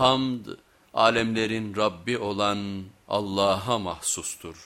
Hamd, alemlerin Rabbi olan Allah'a mahsustur.